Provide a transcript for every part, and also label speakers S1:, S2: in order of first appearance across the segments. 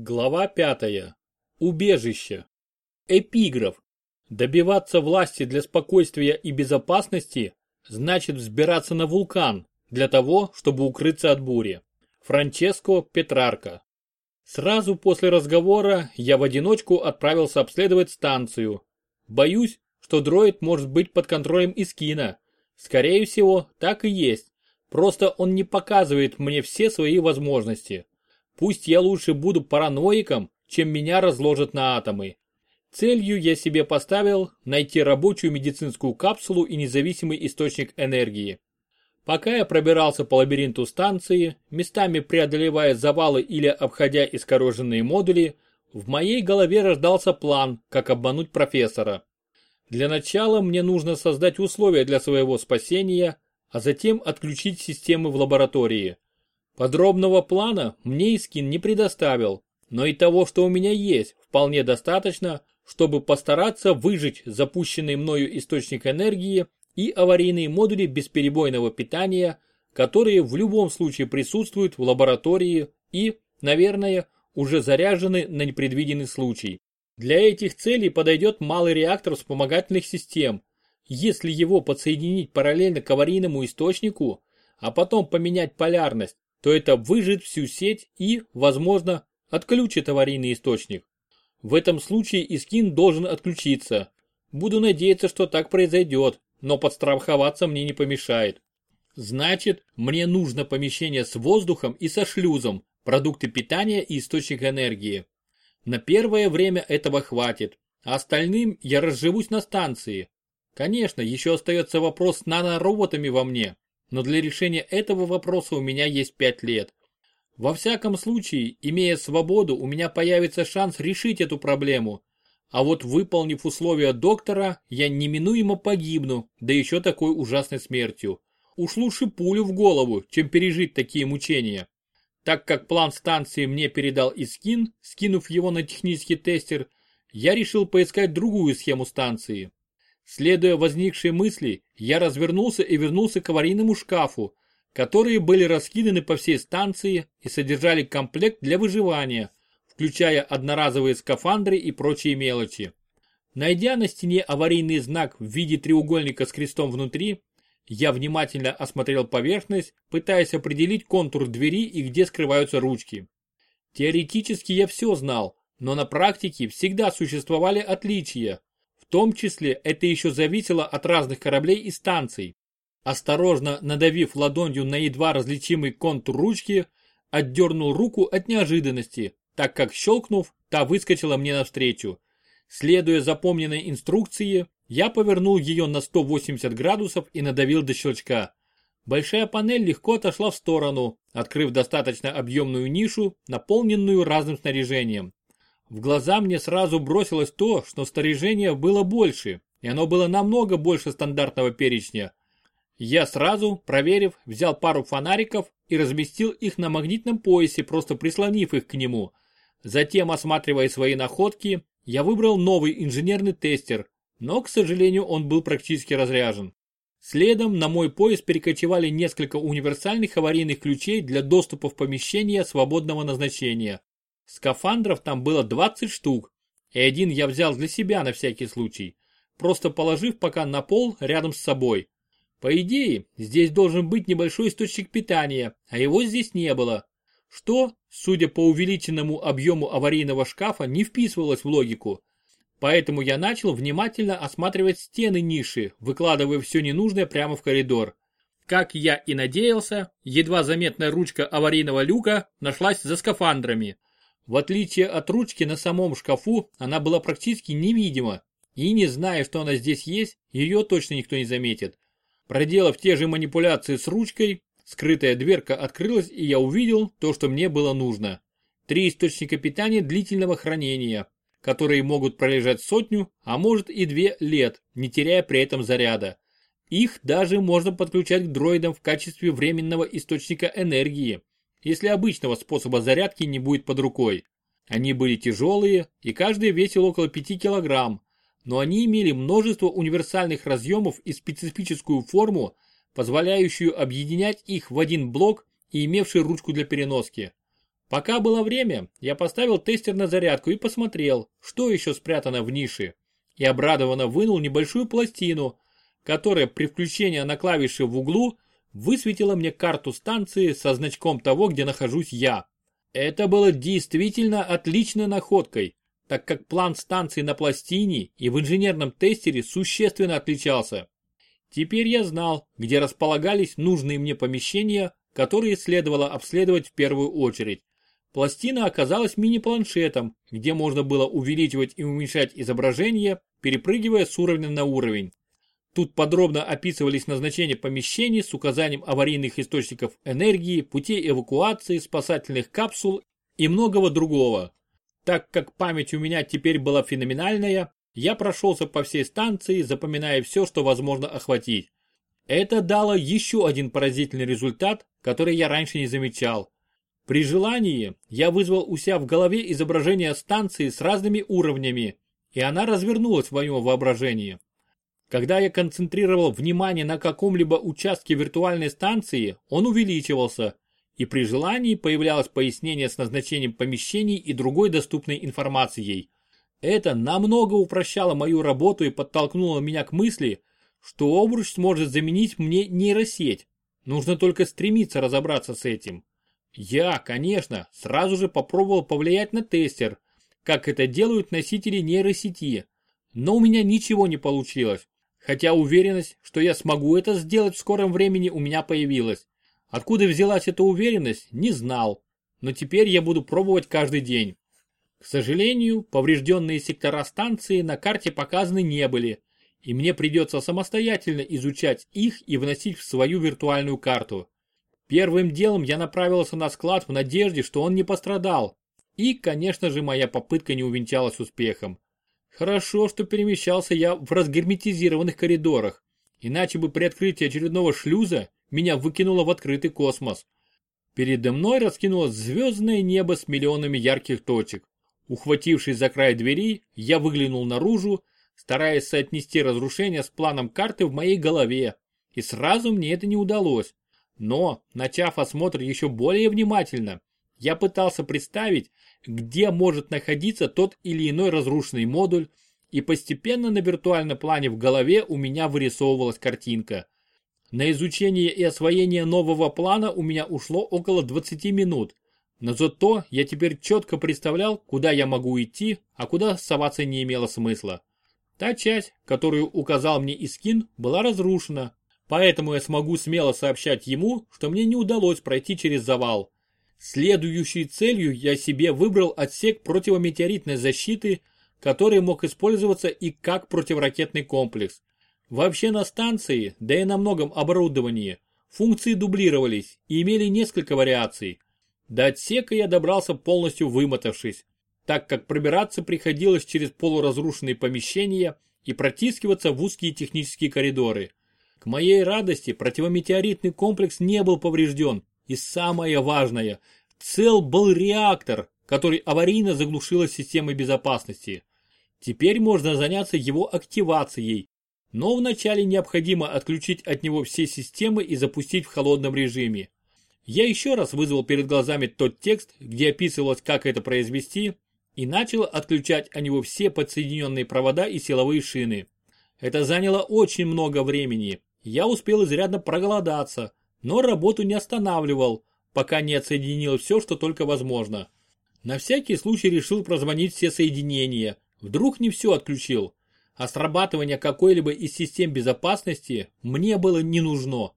S1: Глава пятая. Убежище. Эпиграф. Добиваться власти для спокойствия и безопасности значит взбираться на вулкан для того, чтобы укрыться от бури. Франческо Петрарко. Сразу после разговора я в одиночку отправился обследовать станцию. Боюсь, что дроид может быть под контролем Искина. Скорее всего, так и есть. Просто он не показывает мне все свои возможности. Пусть я лучше буду параноиком, чем меня разложат на атомы. Целью я себе поставил найти рабочую медицинскую капсулу и независимый источник энергии. Пока я пробирался по лабиринту станции, местами преодолевая завалы или обходя искореженные модули, в моей голове рождался план, как обмануть профессора. Для начала мне нужно создать условия для своего спасения, а затем отключить системы в лаборатории. Подробного плана мне Искин не предоставил, но и того, что у меня есть, вполне достаточно, чтобы постараться выжить запущенный мною источник энергии и аварийные модули бесперебойного питания, которые в любом случае присутствуют в лаборатории и, наверное, уже заряжены на непредвиденный случай. Для этих целей подойдет малый реактор вспомогательных систем. Если его подсоединить параллельно к аварийному источнику, а потом поменять полярность, то это выжжет всю сеть и, возможно, отключит аварийный источник. В этом случае Искин должен отключиться. Буду надеяться, что так произойдет, но подстраховаться мне не помешает. Значит, мне нужно помещение с воздухом и со шлюзом, продукты питания и источник энергии. На первое время этого хватит, а остальным я разживусь на станции. Конечно, еще остается вопрос с нанороботами во мне, но для решения этого вопроса у меня есть 5 лет. Во всяком случае, имея свободу, у меня появится шанс решить эту проблему. А вот выполнив условия доктора, я неминуемо погибну, да еще такой ужасной смертью. Уж лучше пулю в голову, чем пережить такие мучения. Так как план станции мне передал Искин, скинув его на технический тестер, я решил поискать другую схему станции. Следуя возникшей мысли, я развернулся и вернулся к аварийному шкафу, которые были раскиданы по всей станции и содержали комплект для выживания, включая одноразовые скафандры и прочие мелочи. Найдя на стене аварийный знак в виде треугольника с крестом внутри, я внимательно осмотрел поверхность, пытаясь определить контур двери и где скрываются ручки. Теоретически я все знал, но на практике всегда существовали отличия, том числе это еще зависело от разных кораблей и станций. Осторожно надавив ладонью на едва различимый контур ручки, отдернул руку от неожиданности, так как щелкнув, та выскочила мне навстречу. Следуя запомненной инструкции, я повернул ее на 180 градусов и надавил до щелчка. Большая панель легко отошла в сторону, открыв достаточно объемную нишу, наполненную разным снаряжением. В глаза мне сразу бросилось то, что снаряжение было больше, и оно было намного больше стандартного перечня. Я сразу, проверив, взял пару фонариков и разместил их на магнитном поясе, просто прислонив их к нему. Затем, осматривая свои находки, я выбрал новый инженерный тестер, но, к сожалению, он был практически разряжен. Следом на мой пояс перекочевали несколько универсальных аварийных ключей для доступа в помещение свободного назначения. Скафандров там было 20 штук, и один я взял для себя на всякий случай, просто положив пока на пол рядом с собой. По идее, здесь должен быть небольшой источник питания, а его здесь не было. Что, судя по увеличенному объему аварийного шкафа, не вписывалось в логику. Поэтому я начал внимательно осматривать стены ниши, выкладывая все ненужное прямо в коридор. Как я и надеялся, едва заметная ручка аварийного люка нашлась за скафандрами – в отличие от ручки на самом шкафу, она была практически невидима, и не зная, что она здесь есть, ее точно никто не заметит. Проделав те же манипуляции с ручкой, скрытая дверка открылась, и я увидел то, что мне было нужно. Три источника питания длительного хранения, которые могут пролежать сотню, а может и две лет, не теряя при этом заряда. Их даже можно подключать к дроидам в качестве временного источника энергии если обычного способа зарядки не будет под рукой. Они были тяжелые и каждый весил около 5 килограмм, но они имели множество универсальных разъемов и специфическую форму, позволяющую объединять их в один блок и имевший ручку для переноски. Пока было время, я поставил тестер на зарядку и посмотрел, что еще спрятано в нише. И обрадованно вынул небольшую пластину, которая при включении на клавиши в углу высветила мне карту станции со значком того, где нахожусь я. Это было действительно отличной находкой, так как план станции на пластине и в инженерном тестере существенно отличался. Теперь я знал, где располагались нужные мне помещения, которые следовало обследовать в первую очередь. Пластина оказалась мини-планшетом, где можно было увеличивать и уменьшать изображение, перепрыгивая с уровня на уровень. Тут подробно описывались назначения помещений с указанием аварийных источников энергии, путей эвакуации, спасательных капсул и многого другого. Так как память у меня теперь была феноменальная, я прошелся по всей станции, запоминая все, что возможно охватить. Это дало еще один поразительный результат, который я раньше не замечал. При желании я вызвал у себя в голове изображение станции с разными уровнями, и она развернулась в моем воображении. Когда я концентрировал внимание на каком-либо участке виртуальной станции, он увеличивался, и при желании появлялось пояснение с назначением помещений и другой доступной информацией. Это намного упрощало мою работу и подтолкнуло меня к мысли, что обруч сможет заменить мне нейросеть. Нужно только стремиться разобраться с этим. Я, конечно, сразу же попробовал повлиять на тестер, как это делают носители нейросети. Но у меня ничего не получилось, хотя уверенность, что я смогу это сделать в скором времени у меня появилась. Откуда взялась эта уверенность, не знал, но теперь я буду пробовать каждый день. К сожалению, поврежденные сектора станции на карте показаны не были, и мне придется самостоятельно изучать их и вносить в свою виртуальную карту. Первым делом я направился на склад в надежде, что он не пострадал. И, конечно же, моя попытка не увенчалась успехом. Хорошо, что перемещался я в разгерметизированных коридорах, иначе бы при открытии очередного шлюза меня выкинуло в открытый космос. Передо мной раскинулось звездное небо с миллионами ярких точек. Ухватившись за край двери, я выглянул наружу, стараясь соотнести разрушение с планом карты в моей голове. И сразу мне это не удалось. Но, начав осмотр еще более внимательно, я пытался представить, где может находиться тот или иной разрушенный модуль, и постепенно на виртуальном плане в голове у меня вырисовывалась картинка. На изучение и освоение нового плана у меня ушло около 20 минут, но зато я теперь четко представлял, куда я могу идти, а куда соваться не имело смысла. Та часть, которую указал мне Искин, была разрушена, Поэтому я смогу смело сообщать ему, что мне не удалось пройти через завал. Следующей целью я себе выбрал отсек противометеоритной защиты, который мог использоваться и как противоракетный комплекс. Вообще на станции, да и на многом оборудовании, функции дублировались и имели несколько вариаций. До отсека я добрался полностью вымотавшись, так как пробираться приходилось через полуразрушенные помещения и протискиваться в узкие технические коридоры. К моей радости противометеоритный комплекс не был поврежден. И самое важное, цел был реактор, который аварийно заглушила системой безопасности. Теперь можно заняться его активацией, но вначале необходимо отключить от него все системы и запустить в холодном режиме. Я еще раз вызвал перед глазами тот текст, где описывалось, как это произвести, и начал отключать от него все подсоединенные провода и силовые шины. Это заняло очень много времени, я успел изрядно проголодаться, но работу не останавливал, пока не отсоединил все, что только возможно. На всякий случай решил прозвонить все соединения, вдруг не все отключил. А срабатывание какой-либо из систем безопасности мне было не нужно.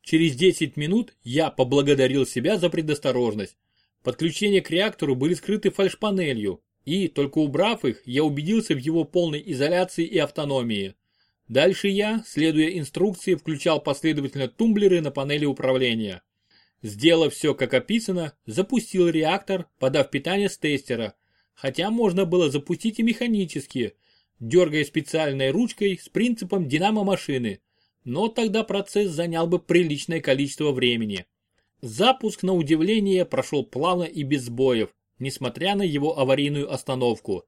S1: Через 10 минут я поблагодарил себя за предосторожность. Подключения к реактору были скрыты фальшпанелью, и, только убрав их, я убедился в его полной изоляции и автономии. Дальше я, следуя инструкции, включал последовательно тумблеры на панели управления. Сделав все как описано, запустил реактор, подав питание с тестера. Хотя можно было запустить и механически, дергая специальной ручкой с принципом динамо-машины. Но тогда процесс занял бы приличное количество времени. Запуск, на удивление, прошел плавно и без сбоев, несмотря на его аварийную остановку.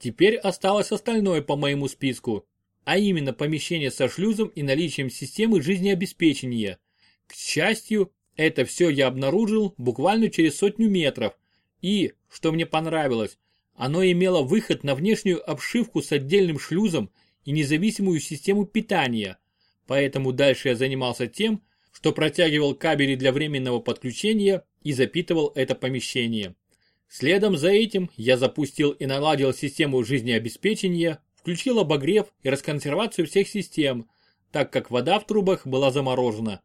S1: Теперь осталось остальное по моему списку а именно помещение со шлюзом и наличием системы жизнеобеспечения. К счастью, это все я обнаружил буквально через сотню метров, И, что мне понравилось, оно имело выход на внешнюю обшивку с отдельным шлюзом и независимую систему питания, поэтому дальше я занимался тем, что протягивал кабели для временного подключения и запитывал это помещение. Следом за этим я запустил и наладил систему жизнеобеспечения, включил обогрев и расконсервацию всех систем, так как вода в трубах была заморожена.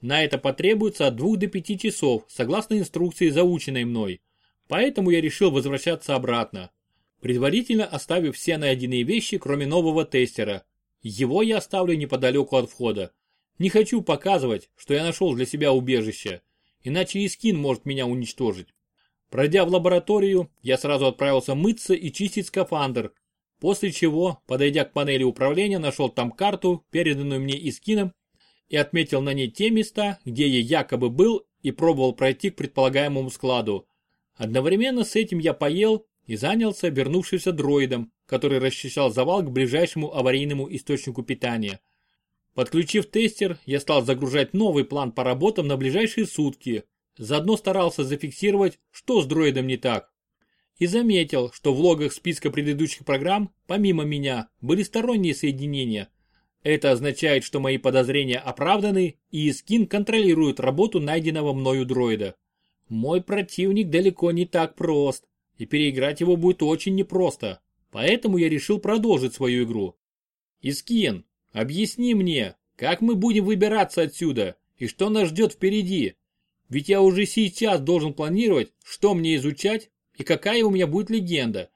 S1: На это потребуется от 2 до 5 часов, согласно инструкции, заученной мной. Поэтому я решил возвращаться обратно, предварительно оставив все найденные вещи, кроме нового тестера. Его я оставлю неподалеку от входа. Не хочу показывать, что я нашел для себя убежище, иначе и скин может меня уничтожить. Пройдя в лабораторию, я сразу отправился мыться и чистить скафандр, после чего, подойдя к панели управления, нашел там карту, переданную мне Искином, и отметил на ней те места, где я якобы был и пробовал пройти к предполагаемому складу. Одновременно с этим я поел и занялся вернувшимся дроидом, который расчищал завал к ближайшему аварийному источнику питания. Подключив тестер, я стал загружать новый план по работам на ближайшие сутки, Заодно старался зафиксировать, что с дроидом не так. И заметил, что в логах списка предыдущих программ, помимо меня, были сторонние соединения. Это означает, что мои подозрения оправданы и Искин контролирует работу найденного мною дроида. Мой противник далеко не так прост, и переиграть его будет очень непросто, поэтому я решил продолжить свою игру. Искин, объясни мне, как мы будем выбираться отсюда и что нас ждет впереди? Ведь я уже сейчас должен планировать, что мне изучать и какая у меня будет легенда.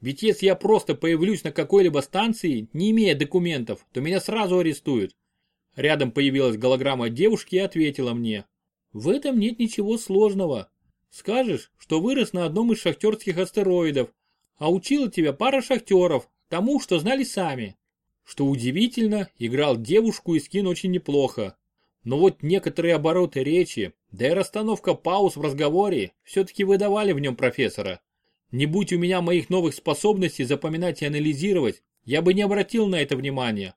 S1: Ведь если я просто появлюсь на какой-либо станции, не имея документов, то меня сразу арестуют. Рядом появилась голограмма девушки и ответила мне. В этом нет ничего сложного. Скажешь, что вырос на одном из шахтерских астероидов, а учила тебя пара шахтеров, тому, что знали сами. Что удивительно, играл девушку и скин очень неплохо. Но вот некоторые обороты речи, да и расстановка пауз в разговоре все-таки выдавали в нем профессора. Не будь у меня моих новых способностей запоминать и анализировать, я бы не обратил на это внимания.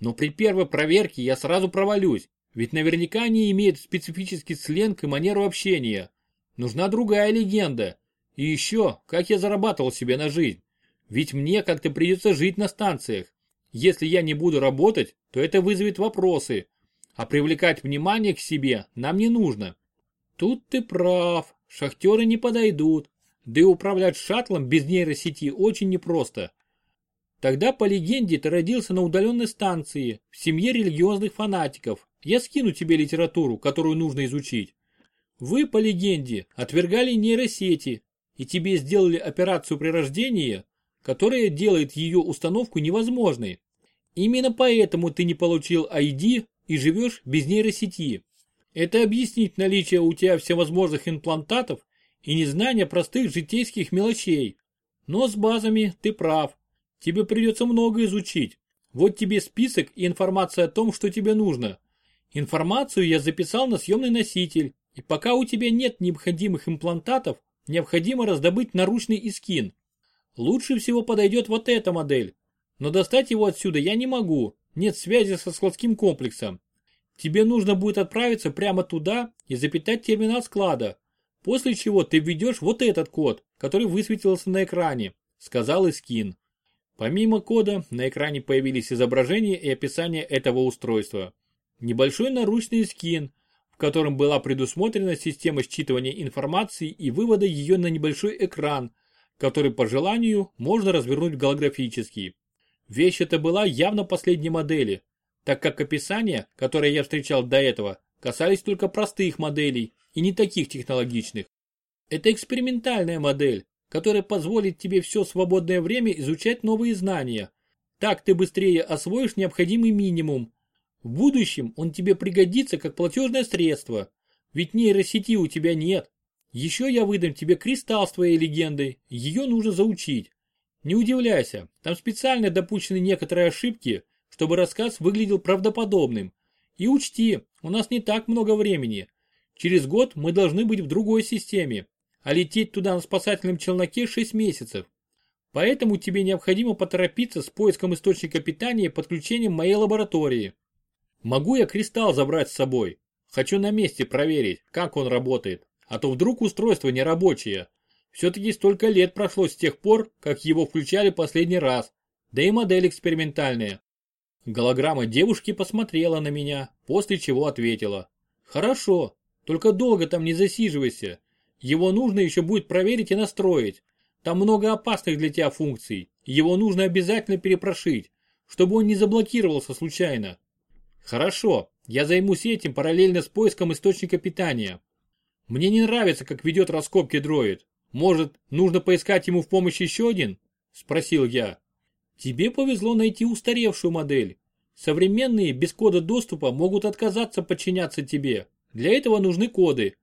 S1: Но при первой проверке я сразу провалюсь, ведь наверняка они имеют специфический сленг и манеру общения. Нужна другая легенда. И еще, как я зарабатывал себе на жизнь. Ведь мне как-то придется жить на станциях. Если я не буду работать, то это вызовет вопросы, а привлекать внимание к себе нам не нужно. Тут ты прав, шахтеры не подойдут, да и управлять шаттлом без нейросети очень непросто. Тогда по легенде ты родился на удаленной станции, в семье религиозных фанатиков. Я скину тебе литературу, которую нужно изучить. Вы, по легенде, отвергали нейросети, и тебе сделали операцию при рождении, которая делает ее установку невозможной. Именно поэтому ты не получил ID и живешь без нейросети. Это объяснит наличие у тебя всевозможных имплантатов и незнание простых житейских мелочей. Но с базами ты прав. Тебе придется много изучить. Вот тебе список и информация о том, что тебе нужно. Информацию я записал на съемный носитель, и пока у тебя нет необходимых имплантатов, необходимо раздобыть наручный искин. Лучше всего подойдет вот эта модель, но достать его отсюда я не могу, нет связи со складским комплексом. Тебе нужно будет отправиться прямо туда и запитать терминал склада, после чего ты введешь вот этот код, который высветился на экране, сказал Искин. Помимо кода, на экране появились изображения и описание этого устройства. Небольшой наручный скин, в котором была предусмотрена система считывания информации и вывода ее на небольшой экран, который по желанию можно развернуть голографически. Вещь эта была явно последней модели, так как описания, которые я встречал до этого, касались только простых моделей и не таких технологичных. Это экспериментальная модель, которая позволит тебе все свободное время изучать новые знания. Так ты быстрее освоишь необходимый минимум. В будущем он тебе пригодится как платежное средство, ведь нейросети у тебя нет. Еще я выдам тебе кристалл с твоей легендой, ее нужно заучить. Не удивляйся, там специально допущены некоторые ошибки, чтобы рассказ выглядел правдоподобным. И учти, у нас не так много времени. Через год мы должны быть в другой системе, а лететь туда на спасательном челноке 6 месяцев. Поэтому тебе необходимо поторопиться с поиском источника питания и подключением моей лаборатории. Могу я кристалл забрать с собой? Хочу на месте проверить, как он работает, а то вдруг устройство нерабочее. Все-таки столько лет прошло с тех пор, как его включали последний раз. Да и модель экспериментальная. Голограмма девушки посмотрела на меня, после чего ответила. Хорошо, только долго там не засиживайся. Его нужно еще будет проверить и настроить. Там много опасных для тебя функций. Его нужно обязательно перепрошить, чтобы он не заблокировался случайно. Хорошо, я займусь этим параллельно с поиском источника питания. Мне не нравится, как ведет раскопки дроид. Может, нужно поискать ему в помощь еще один? Спросил я. Тебе повезло найти устаревшую модель. Современные без кода доступа могут отказаться подчиняться тебе. Для этого нужны коды.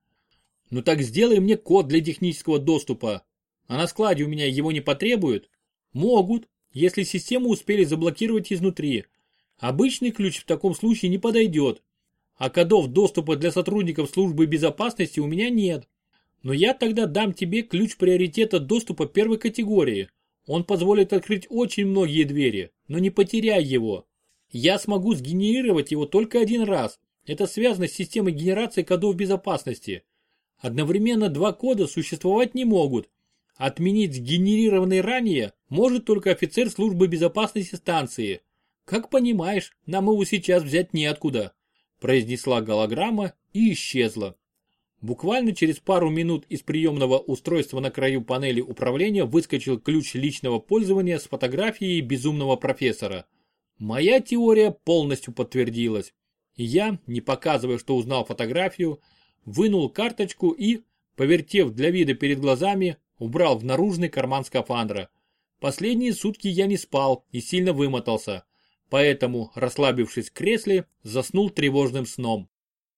S1: Ну так сделай мне код для технического доступа. А на складе у меня его не потребуют? Могут, если систему успели заблокировать изнутри. Обычный ключ в таком случае не подойдет. А кодов доступа для сотрудников службы безопасности у меня нет. Но я тогда дам тебе ключ приоритета доступа первой категории. Он позволит открыть очень многие двери, но не потеряй его. Я смогу сгенерировать его только один раз. Это связано с системой генерации кодов безопасности. Одновременно два кода существовать не могут. Отменить сгенерированный ранее может только офицер службы безопасности станции. Как понимаешь, нам его сейчас взять неоткуда, произнесла голограмма и исчезла. Буквально через пару минут из приемного устройства на краю панели управления выскочил ключ личного пользования с фотографией безумного профессора. Моя теория полностью подтвердилась. Я, не показывая, что узнал фотографию, вынул карточку и, повертев для вида перед глазами, убрал в наружный карман скафандра. Последние сутки я не спал и сильно вымотался, поэтому, расслабившись в кресле, заснул тревожным сном.